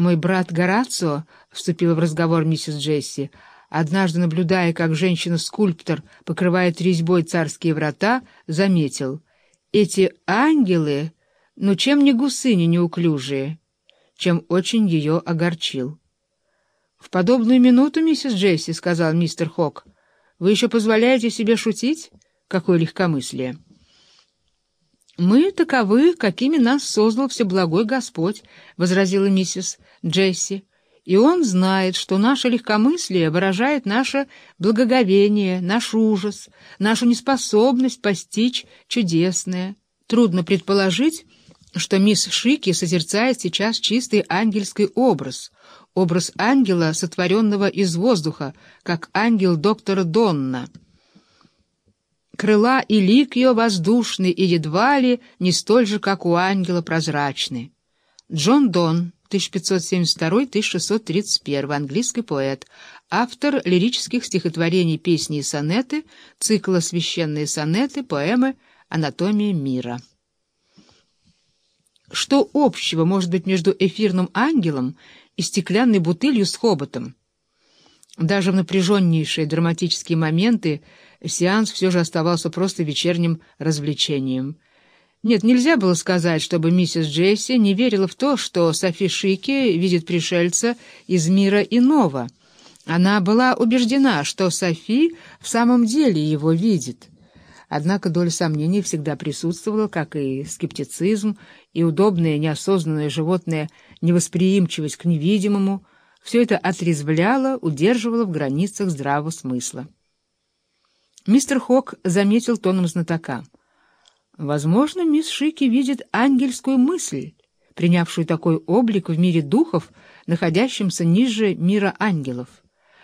«Мой брат Горацио», — вступила в разговор миссис Джесси, однажды наблюдая, как женщина-скульптор покрывает резьбой царские врата, заметил, «Эти ангелы, ну чем не гусыни неуклюжие?» чем очень ее огорчил. «В подобную минуту, миссис Джесси, — сказал мистер Хок, — вы еще позволяете себе шутить? Какое легкомыслие!» «Мы таковы, какими нас создал Всеблагой Господь», — возразила миссис Джесси. «И Он знает, что наше легкомыслие выражает наше благоговение, наш ужас, нашу неспособность постичь чудесное. Трудно предположить, что мисс Шики созерцает сейчас чистый ангельский образ, образ ангела, сотворенного из воздуха, как ангел доктора Донна» крыла и лик ее воздушный, и едва ли не столь же, как у ангела, прозрачный. Джон Дон, 1572-1631, английский поэт, автор лирических стихотворений, песни и сонеты, цикла «Священные сонеты», поэмы «Анатомия мира». Что общего может быть между эфирным ангелом и стеклянной бутылью с хоботом? Даже в напряженнейшие драматические моменты сеанс все же оставался просто вечерним развлечением. Нет, нельзя было сказать, чтобы миссис Джесси не верила в то, что Софи Шики видит пришельца из мира иного. Она была убеждена, что Софи в самом деле его видит. Однако доля сомнений всегда присутствовала, как и скептицизм, и удобная неосознанная животная невосприимчивость к невидимому. Все это отрезвляло, удерживало в границах здравого смысла. Мистер Хок заметил тоном знатока. Возможно, мисс Шики видит ангельскую мысль, принявшую такой облик в мире духов, находящемся ниже мира ангелов.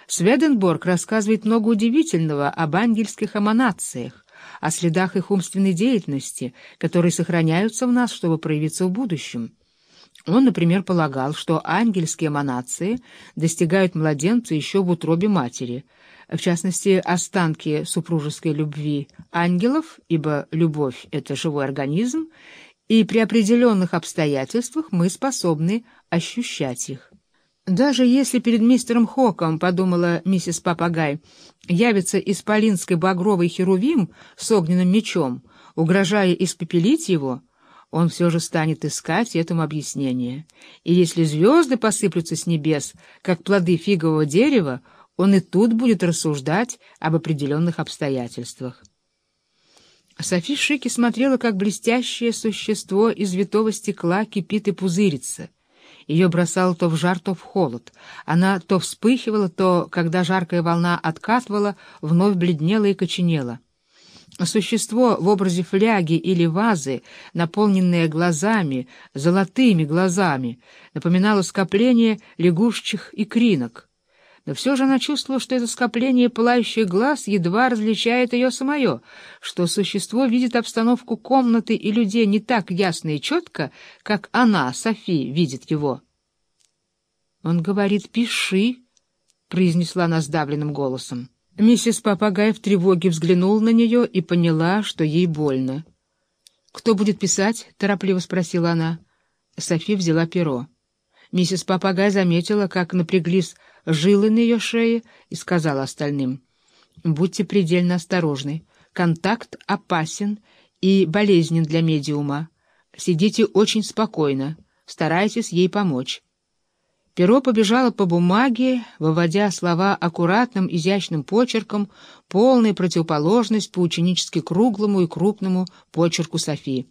Сведенборг рассказывает много удивительного об ангельских эманациях, о следах их умственной деятельности, которые сохраняются в нас, чтобы проявиться в будущем. Он, например, полагал, что ангельские эманации достигают младенца еще в утробе матери, в частности, останки супружеской любви ангелов, ибо любовь — это живой организм, и при определенных обстоятельствах мы способны ощущать их. Даже если перед мистером Хоком, подумала миссис Папагай, явится исполинской багровый херувим с огненным мечом, угрожая испепелить его — он все же станет искать этому объяснение. И если звезды посыплются с небес, как плоды фигового дерева, он и тут будет рассуждать об определенных обстоятельствах. Софи Шики смотрела, как блестящее существо из витого стекла кипит и пузырится. Ее бросало то в жар, то в холод. Она то вспыхивала, то, когда жаркая волна откатывала, вновь бледнела и коченела. Существо в образе фляги или вазы, наполненное глазами, золотыми глазами, напоминало скопление лягушчих и кринок. Но все же она чувствовала, что это скопление пылающих глаз едва различает ее самое, что существо видит обстановку комнаты и людей не так ясно и четко, как она, Софи, видит его. «Он говорит, пиши», — произнесла она сдавленным голосом. Миссис Папагай в тревоге взглянула на нее и поняла, что ей больно. «Кто будет писать?» — торопливо спросила она. Софи взяла перо. Миссис Папагай заметила, как напряглись жилы на ее шее, и сказала остальным. «Будьте предельно осторожны. Контакт опасен и болезнен для медиума. Сидите очень спокойно. Старайтесь ей помочь». Перо побежало по бумаге, выводя слова аккуратным, изящным почерком, полной противоположность по ученически круглому и крупному почерку Софии.